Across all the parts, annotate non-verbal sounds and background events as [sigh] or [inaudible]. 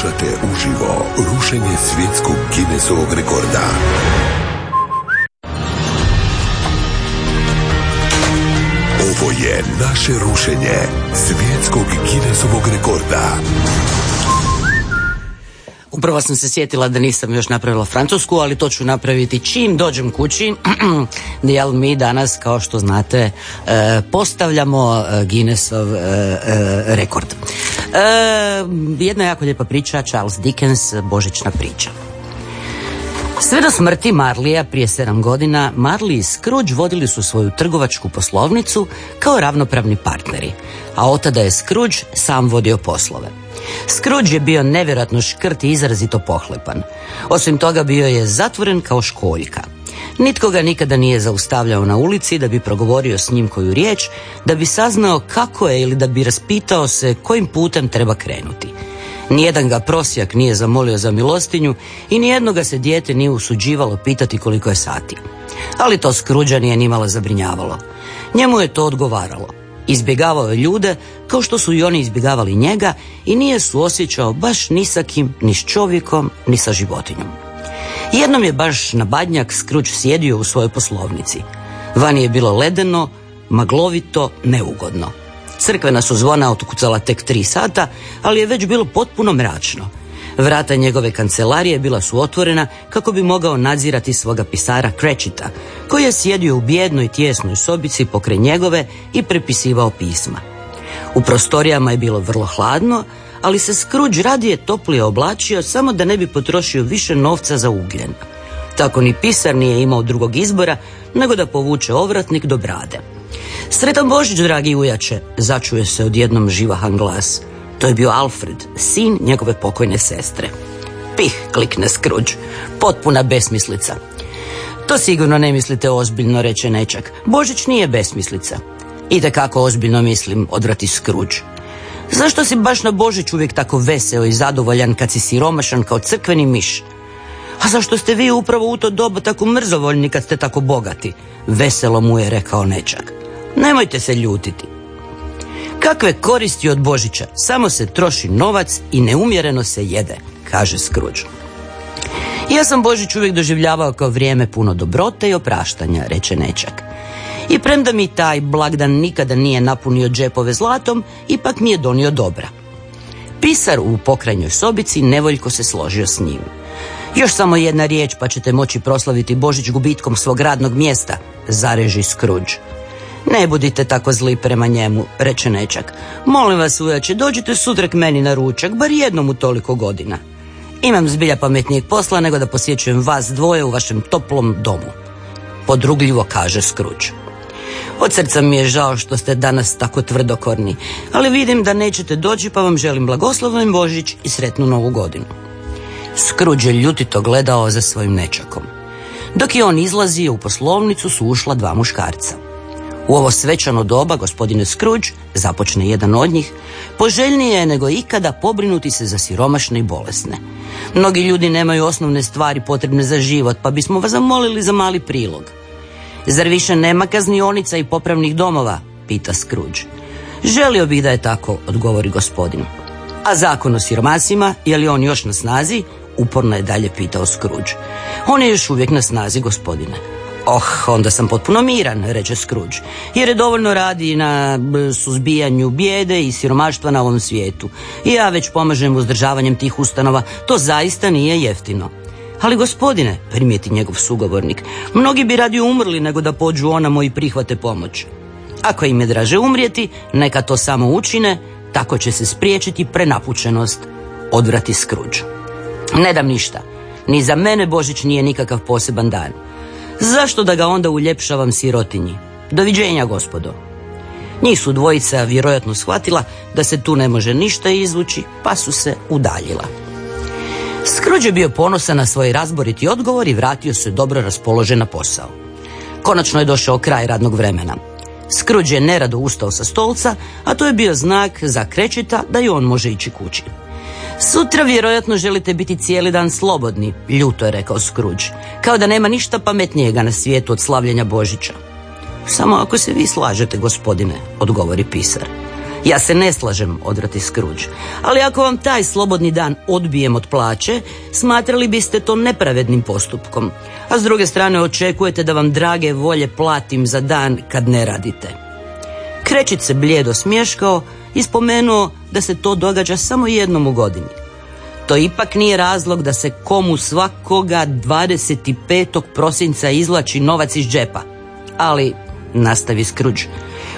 Slušate uživo rušenje svjetskog Guinnessovog rekorda. Ovo je naše rušenje svjetskog Guinnessovog rekorda. Upravo sam se sjetila da nisam još napravila francusku, ali to ću napraviti čim dođem kući. [clears throat] Jel mi danas, kao što znate, e, postavljamo e, Guinnessov e, rekord. Jedna jako lijepa priča, Charles Dickens, Božićna priča. Sve do smrti Marlija prije sedam godina, Marli i Scrooge vodili su svoju trgovačku poslovnicu kao ravnopravni partneri, a otada je Scrooge sam vodio poslove. Scrooge je bio nevjerojatno škrt i izrazito pohlepan. Osim toga bio je zatvoren kao školjka. Nitko ga nikada nije zaustavljao na ulici da bi progovorio s njim koju riječ, da bi saznao kako je ili da bi raspitao se kojim putem treba krenuti. Nijedan ga prosjak nije zamolio za milostinju i nijedno ga se dijete nije usuđivalo pitati koliko je sati. Ali to Skruđa nije nimalo zabrinjavalo. Njemu je to odgovaralo. Izbjegavao je ljude kao što su i oni izbjegavali njega i nije su osjećao baš ni sa kim, ni s čovjekom, ni sa životinjom. Jednom je baš na badnjak Skruć sjedio u svojoj poslovnici. Vani je bilo ledeno, maglovito, neugodno. Crkvena su zvona otkucala tek tri sata, ali je već bilo potpuno mračno. Vrata njegove kancelarije bila su otvorena kako bi mogao nadzirati svoga pisara Krečita, koji je sjedio u bijednoj tjesnoj sobici pokraj njegove i prepisivao pisma. U prostorijama je bilo vrlo hladno, ali se Scrooge radije toplije oblačio samo da ne bi potrošio više novca za ugljen. Tako ni pisar nije imao drugog izbora nego da povuče ovratnik do brade. Sretan Božić, dragi ujače, začuje se odjednom živahan glas. To je bio Alfred, sin njegove pokojne sestre. Pih, klikne Scrooge. Potpuna besmislica. To sigurno ne mislite ozbiljno, reče nečak. Božić nije besmislica. I kako ozbiljno mislim, odvrati Scrooge. Zašto si baš na Božić uvijek tako veseo i zadovoljan kad si siromašan kao crkveni miš? A zašto ste vi upravo u to doba tako mrzovoljni kad ste tako bogati? Veselo mu je rekao nečak. Nemojte se ljutiti. Kakve koristi od Božića? Samo se troši novac i neumjereno se jede, kaže Scrooge. Ja sam Božić uvijek doživljavao kao vrijeme puno dobrote i opraštanja, reče Nečak. I premda mi taj blagdan nikada nije napunio džepove zlatom, ipak mi je donio dobra. Pisar u pokrajnjoj sobici nevoljko se složio s njim. Još samo jedna riječ pa ćete moći proslaviti Božić gubitkom svog radnog mjesta, zareži Scrooge. Ne budite tako zli prema njemu, reče Nečak. Molim vas ujače, dođite sutra k meni na ručak, bar jednom u toliko godina. Imam zbilja pametnijeg posla nego da posjećujem vas dvoje u vašem toplom domu. Podrugljivo kaže Scrooge. Od srca mi je žao što ste danas tako tvrdokorni, ali vidim da nećete doći pa vam želim blagosloven Božić i sretnu novu godinu. Scrooge je ljutito gledao za svojim nečakom. Dok je on izlazio u poslovnicu su ušla dva muškarca. U ovo svečano doba, gospodine Scrooge, započne jedan od njih, poželjnije je nego ikada pobrinuti se za siromašne i bolesne. Mnogi ljudi nemaju osnovne stvari potrebne za život, pa bismo vas zamolili za mali prilog. Zar više nema kaznionica i popravnih domova? pita Scrooge. Želio bih da je tako, odgovori gospodin. A zakon o siromasima, je li on još na snazi? Uporno je dalje pitao Scrooge. On je još uvijek na snazi, gospodine. Oh, onda sam potpuno miran, reče Scrooge, jer je dovoljno radi na suzbijanju bijede i siromaštva na ovom svijetu. I ja već pomažem uzdržavanjem tih ustanova, to zaista nije jeftino. Ali gospodine, primijeti njegov sugovornik, mnogi bi radi umrli nego da pođu onamo i prihvate pomoć. Ako im je draže umrijeti, neka to samo učine, tako će se spriječiti prenapučenost, odvrati Scrooge. Ne dam ništa, ni za mene Božić nije nikakav poseban dan. Zašto da ga onda uljepšavam sirotinji? Doviđenja, gospodo. Njih su dvojica vjerojatno shvatila da se tu ne može ništa izvući, pa su se udaljila. Scrooge je bio ponosan na svoj razboriti odgovor i vratio se dobro raspoložen na posao. Konačno je došao kraj radnog vremena. Scrooge je nerado ustao sa stolca, a to je bio znak za krećita da i on može ići kući. Sutra vjerojatno želite biti cijeli dan slobodni, ljuto je rekao Scrooge, kao da nema ništa pametnijega na svijetu od slavljenja Božića. Samo ako se vi slažete, gospodine, odgovori pisar. Ja se ne slažem, odvrati Scrooge, ali ako vam taj slobodni dan odbijem od plaće, smatrali biste to nepravednim postupkom, a s druge strane očekujete da vam drage volje platim za dan kad ne radite. Krećit se blijedo smješkao i spomenuo da se to događa samo jednom u godini. To ipak nije razlog da se komu svakoga 25. prosinca izlači novac iz džepa. Ali, nastavi Scrooge,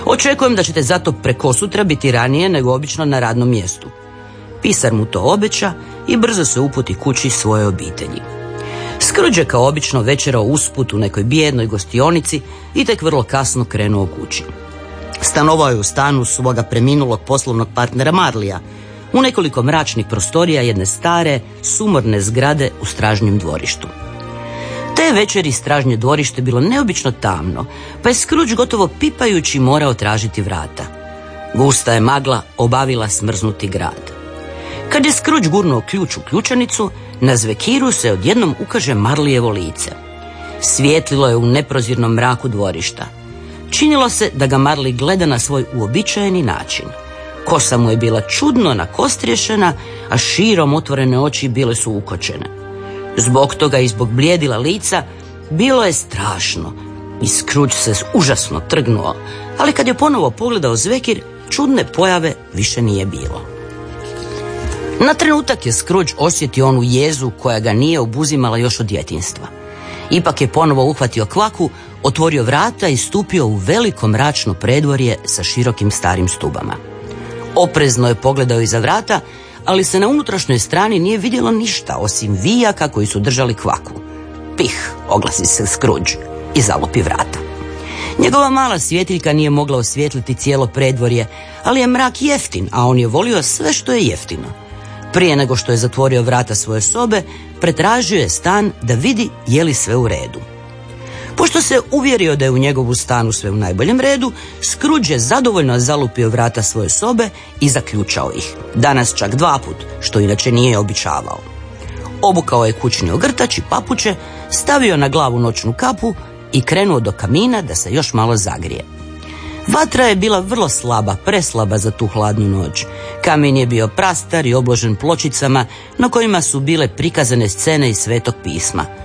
Očekujem da ćete zato preko sutra biti ranije nego obično na radnom mjestu. Pisar mu to obeća i brzo se uputi kući svoje obitelji. Skruđe kao obično večerao usput u nekoj bijednoj gostionici i tek vrlo kasno krenuo kući. Stanovao je u stanu svoga preminulog poslovnog partnera Marlija, u nekoliko mračnih prostorija jedne stare, sumorne zgrade u stražnjem dvorištu. Te večeri stražnje dvorište bilo neobično tamno, pa je Scrooge gotovo pipajući morao tražiti vrata. Gusta je magla obavila smrznuti grad. Kad je Scrooge gurnuo ključ u ključanicu, na zvekiru se odjednom ukaže Marlijevo lice. Svijetlilo je u neprozirnom mraku dvorišta. Činilo se da ga Marli gleda na svoj uobičajeni način. Kosa mu je bila čudno nakostriješena, a širom otvorene oči bile su ukočene. Zbog toga i zbog blijedila lica bilo je strašno i Scrooge se užasno trgnuo, ali kad je ponovo pogledao zvekir, čudne pojave više nije bilo. Na trenutak je Scrooge osjetio onu jezu koja ga nije obuzimala još od djetinstva. Ipak je ponovo uhvatio kvaku, otvorio vrata i stupio u veliko mračno predvorje sa širokim starim stubama. Oprezno je pogledao iza vrata ali se na unutrašnjoj strani nije vidjelo ništa osim vijaka koji su držali kvaku. Pih, oglasi se Scrooge i zalopi vrata. Njegova mala svjetiljka nije mogla osvijetliti cijelo predvorje, ali je mrak jeftin, a on je volio sve što je jeftino. Prije nego što je zatvorio vrata svoje sobe, pretražio je stan da vidi je li sve u redu. Pošto se uvjerio da je u njegovu stanu sve u najboljem redu, Scrooge je zadovoljno zalupio vrata svoje sobe i zaključao ih. Danas čak dva put, što inače nije običavao. Obukao je kućni ogrtač i papuče, stavio na glavu noćnu kapu i krenuo do kamina da se još malo zagrije. Vatra je bila vrlo slaba, preslaba za tu hladnu noć. Kamin je bio prastar i obložen pločicama na kojima su bile prikazane scene iz svetog pisma –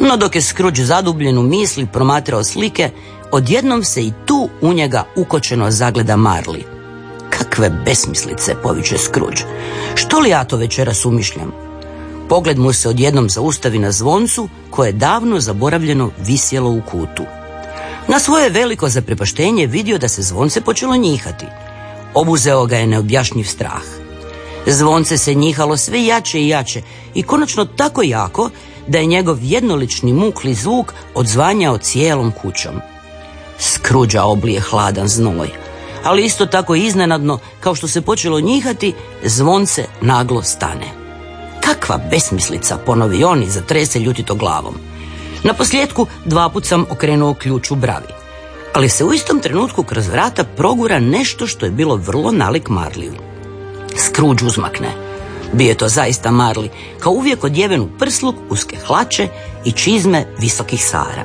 no dok je Scrooge zadubljen u misli promatrao slike, odjednom se i tu u njega ukočeno zagleda Marli. Kakve besmislice, poviće Scrooge. Što li ja to večera sumišljam? Pogled mu se odjednom zaustavi na zvoncu koje je davno zaboravljeno visjelo u kutu. Na svoje veliko zaprepaštenje vidio da se zvonce počelo njihati. Obuzeo ga je neobjašnjiv strah. Zvonce se njihalo sve jače i jače i konačno tako jako da je njegov jednolični mukli zvuk odzvanjao cijelom kućom. Skruđa oblije hladan znoj, ali isto tako iznenadno, kao što se počelo njihati, zvonce naglo stane. Kakva besmislica, ponovi on i zatrese ljutito glavom. Na posljedku dva put sam okrenuo ključ u bravi. Ali se u istom trenutku kroz vrata progura nešto što je bilo vrlo nalik Marliju. Skruđ uzmakne. Bio je to zaista Marli, kao uvijek odjeven u prsluk, uske hlače i čizme visokih sara.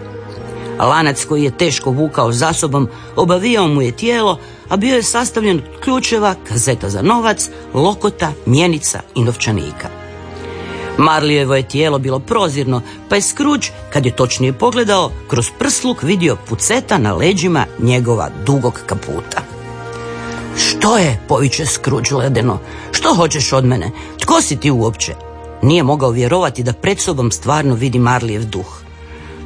Lanac koji je teško vukao za sobom obavijao mu je tijelo, a bio je sastavljen od ključeva, kazeta za novac, lokota, mjenica i novčanika. Marlijevo je tijelo bilo prozirno, pa je Skruć, kad je točnije pogledao, kroz prsluk vidio puceta na leđima njegova dugog kaputa. Što je, poviće Skruć ledeno, što hoćeš od mene? Tko si ti uopće? Nije mogao vjerovati da pred sobom stvarno vidi Marlijev duh.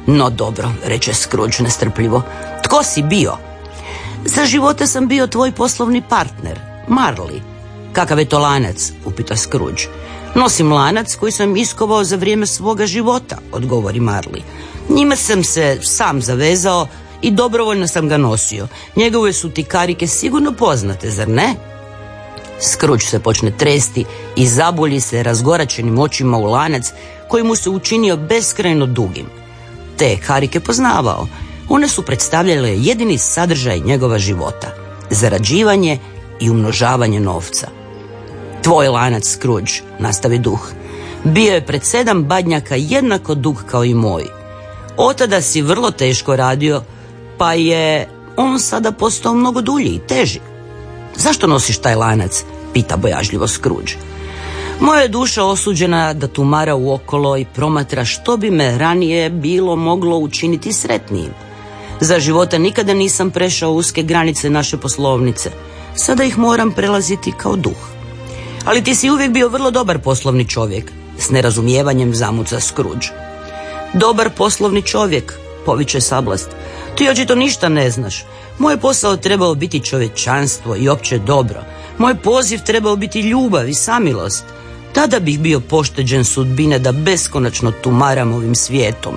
No dobro, reče Scrooge nestrpljivo. Tko si bio? Za života sam bio tvoj poslovni partner, Marli. Kakav je to lanac? upita Scrooge. Nosim lanac koji sam iskovao za vrijeme svoga života, odgovori Marli. Njima sam se sam zavezao i dobrovoljno sam ga nosio. Njegove su ti karike sigurno poznate, zar ne? Skruć se počne tresti i zabulji se razgoračenim očima u lanac koji mu se učinio beskrajno dugim. Te karike poznavao. One su predstavljale jedini sadržaj njegova života. Zarađivanje i umnožavanje novca. Tvoj lanac, Scrooge, nastavi duh. Bio je pred sedam badnjaka jednako dug kao i moj. Otada si vrlo teško radio, pa je on sada postao mnogo dulji i teži. Zašto nosiš taj lanac? Pita bojažljivo Scrooge. Moja je duša osuđena da tumara u okolo i promatra što bi me ranije bilo moglo učiniti sretnijim. Za života nikada nisam prešao uske granice naše poslovnice. Sada ih moram prelaziti kao duh. Ali ti si uvijek bio vrlo dobar poslovni čovjek, s nerazumijevanjem zamuca Scrooge. Dobar poslovni čovjek, poviče sablast. Ti očito ništa ne znaš. Moj posao trebao biti čovječanstvo i opće dobro. Moj poziv trebao biti ljubav i samilost. Tada bih bio pošteđen sudbine da beskonačno tumaram ovim svijetom.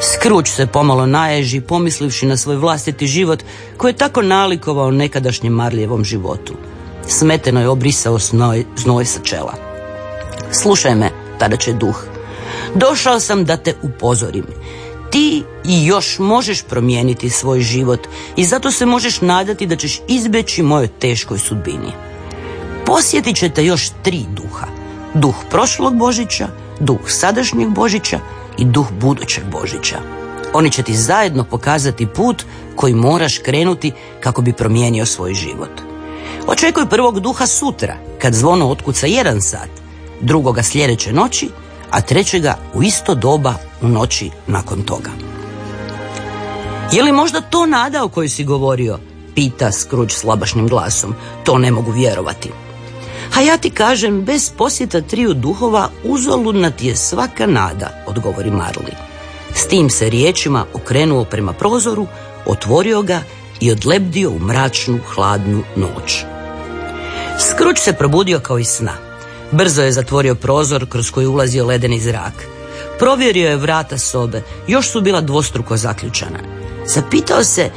Skruć se pomalo naježi, pomislivši na svoj vlastiti život koji je tako nalikovao nekadašnjem Marlijevom životu. Smeteno je obrisao snoj, znoj sa čela. Slušaj me, tada će duh. Došao sam da te upozorim. Ti i još možeš promijeniti svoj život i zato se možeš nadati da ćeš izbeći mojoj teškoj sudbini. Posjetit ćete još tri duha. Duh prošlog Božića, duh sadašnjeg Božića i duh budućeg Božića. Oni će ti zajedno pokazati put koji moraš krenuti kako bi promijenio svoj život. Očekuj prvog duha sutra, kad zvono otkuca jedan sat, drugoga sljedeće noći, a trećega u isto doba u noći nakon toga. Je li možda to nada o kojoj si govorio? Pita Scrooge slabašnim glasom. To ne mogu vjerovati. A ja ti kažem, bez posjeta triju duhova uzaludna ti je svaka nada, odgovori Marli. S tim se riječima okrenuo prema prozoru, otvorio ga i odlebdio u mračnu, hladnu noć. Scrooge se probudio kao i sna. Brzo je zatvorio prozor kroz koji ulazio ledeni zrak. Provjerio je vrata sobe, još su bila dvostruko zaključana. Zapitao se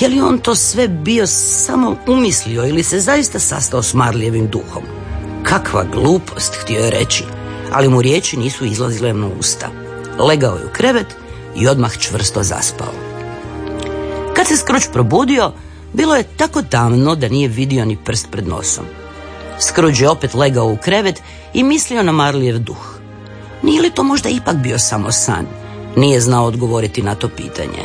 je li on to sve bio samo umislio ili se zaista sastao s Marlijevim duhom. Kakva glupost, htio je reći, ali mu riječi nisu izlazile na usta. Legao je u krevet i odmah čvrsto zaspao. Kad se Skruč probudio, bilo je tako tamno da nije vidio ni prst pred nosom. Skruđ je opet legao u krevet i mislio na Marlijev duh. Nije li to možda ipak bio samo san? Nije znao odgovoriti na to pitanje.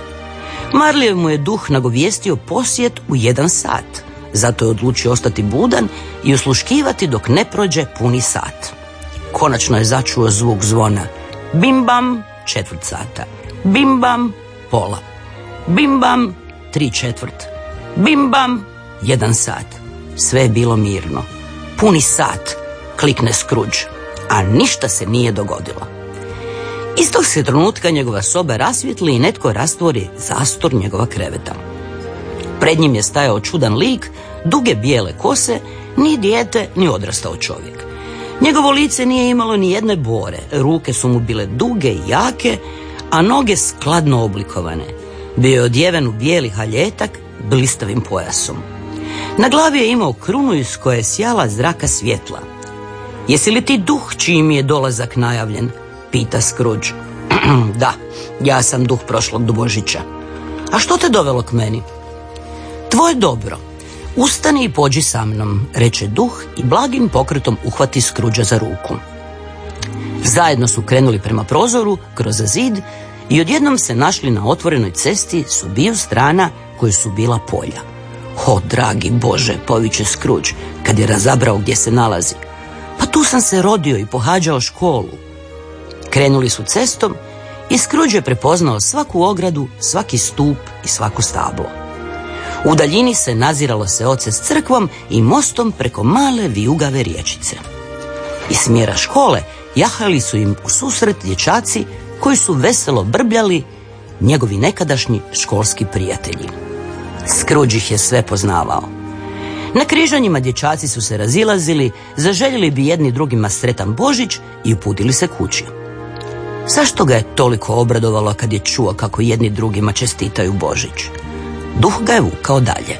Marlijev mu je duh nagovijestio posjet u jedan sat. Zato je odlučio ostati budan i usluškivati dok ne prođe puni sat. Konačno je začuo zvuk zvona. Bim bam, četvrt sata. Bim bam, pola. Bim bam, tri četvrt. Bim bam, jedan sat. Sve je bilo mirno. Puni sat, klikne Scrooge, a ništa se nije dogodilo. Istog se trenutka njegova soba rasvjetli i netko rastvori zastor njegova kreveta. Pred njim je stajao čudan lik, duge bijele kose, ni dijete, ni odrastao čovjek. Njegovo lice nije imalo ni jedne bore, ruke su mu bile duge i jake, a noge skladno oblikovane. Bio je odjeven u bijeli haljetak, blistavim pojasom. Na glavi je imao krunu iz koje je sjala zraka svjetla. Jesi li ti duh čiji mi je dolazak najavljen? Pita Scrooge. [clears throat] da, ja sam duh prošlog Božića. A što te dovelo k meni? Tvoje dobro. Ustani i pođi sa mnom, reče duh i blagim pokretom uhvati Skruđa za ruku. Zajedno su krenuli prema prozoru, kroz zid i odjednom se našli na otvorenoj cesti s obiju strana koje su bila polja. O, dragi Bože, poviće Skruđ, kad je razabrao gdje se nalazi. Pa tu sam se rodio i pohađao školu. Krenuli su cestom i Skruđ je prepoznao svaku ogradu, svaki stup i svako stablo. U daljini se naziralo se oce s crkvom i mostom preko male vijugave riječice. Iz smjera škole jahali su im u susret dječaci koji su veselo brbljali njegovi nekadašnji školski prijatelji. Skruđ ih je sve poznavao. Na križanjima dječaci su se razilazili, zaželjeli bi jedni drugima sretan Božić i uputili se kući. Zašto ga je toliko obradovalo kad je čuo kako jedni drugima čestitaju Božić? Duh ga je vukao dalje.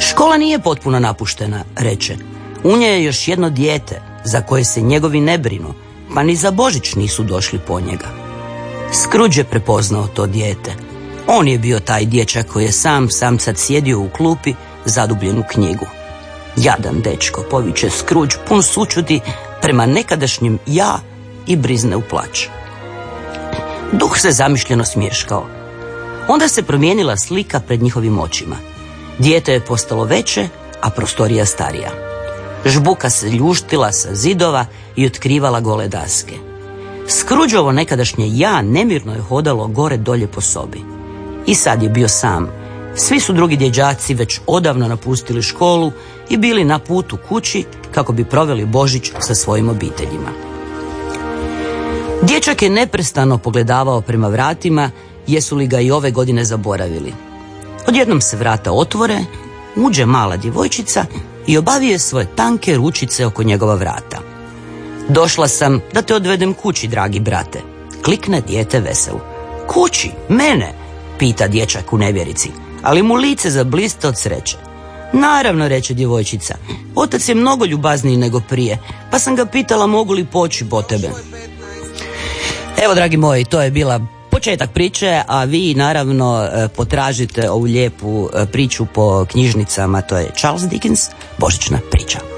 Škola nije potpuno napuštena, reče. U nje je još jedno dijete za koje se njegovi ne brinu, pa ni za Božić nisu došli po njega. Skruđ je prepoznao to dijete. On je bio taj dječak koji je sam sam sad sjedio u klupi zadubljen u knjigu. Jadan dečko, poviće Skruđ, pun sučuti prema nekadašnjem ja i brizne u plać. Duh se zamišljeno smješkao. Onda se promijenila slika pred njihovim očima. Dijete je postalo veće, a prostorija starija. Žbuka se ljuštila sa zidova i otkrivala gole daske. Skruđovo nekadašnje ja nemirno je hodalo gore dolje po sobi. I sad je bio sam. Svi su drugi djeđaci već odavno napustili školu i bili na putu kući kako bi proveli Božić sa svojim obiteljima. Dječak je neprestano pogledavao prema vratima, jesu li ga i ove godine zaboravili. Odjednom se vrata otvore, uđe mala djevojčica i obavije svoje tanke ručice oko njegova vrata. Došla sam da te odvedem kući, dragi brate. Klikne dijete veselo. Kući? Mene? Pita dječak u nevjerici, ali mu lice zabliste od sreće. Naravno, reče djevojčica. Otac je mnogo ljubazniji nego prije, pa sam ga pitala mogu li poći po tebe. Evo, dragi moji, to je bila početak priče, a vi naravno e, potražite ovu lijepu e, priču po knjižnicama, to je Charles Dickens, Božićna priča.